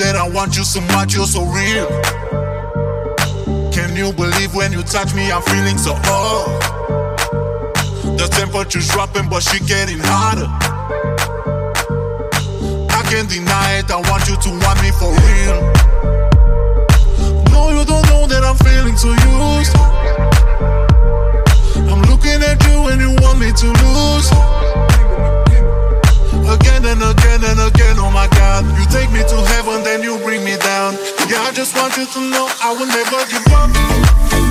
I want you so much, you're so real. Can you believe when you touch me, I'm feeling so hot? The temperature's dropping, but she getting hotter. I can't deny it, I want you to want me for real. I just want you to know I will never give up.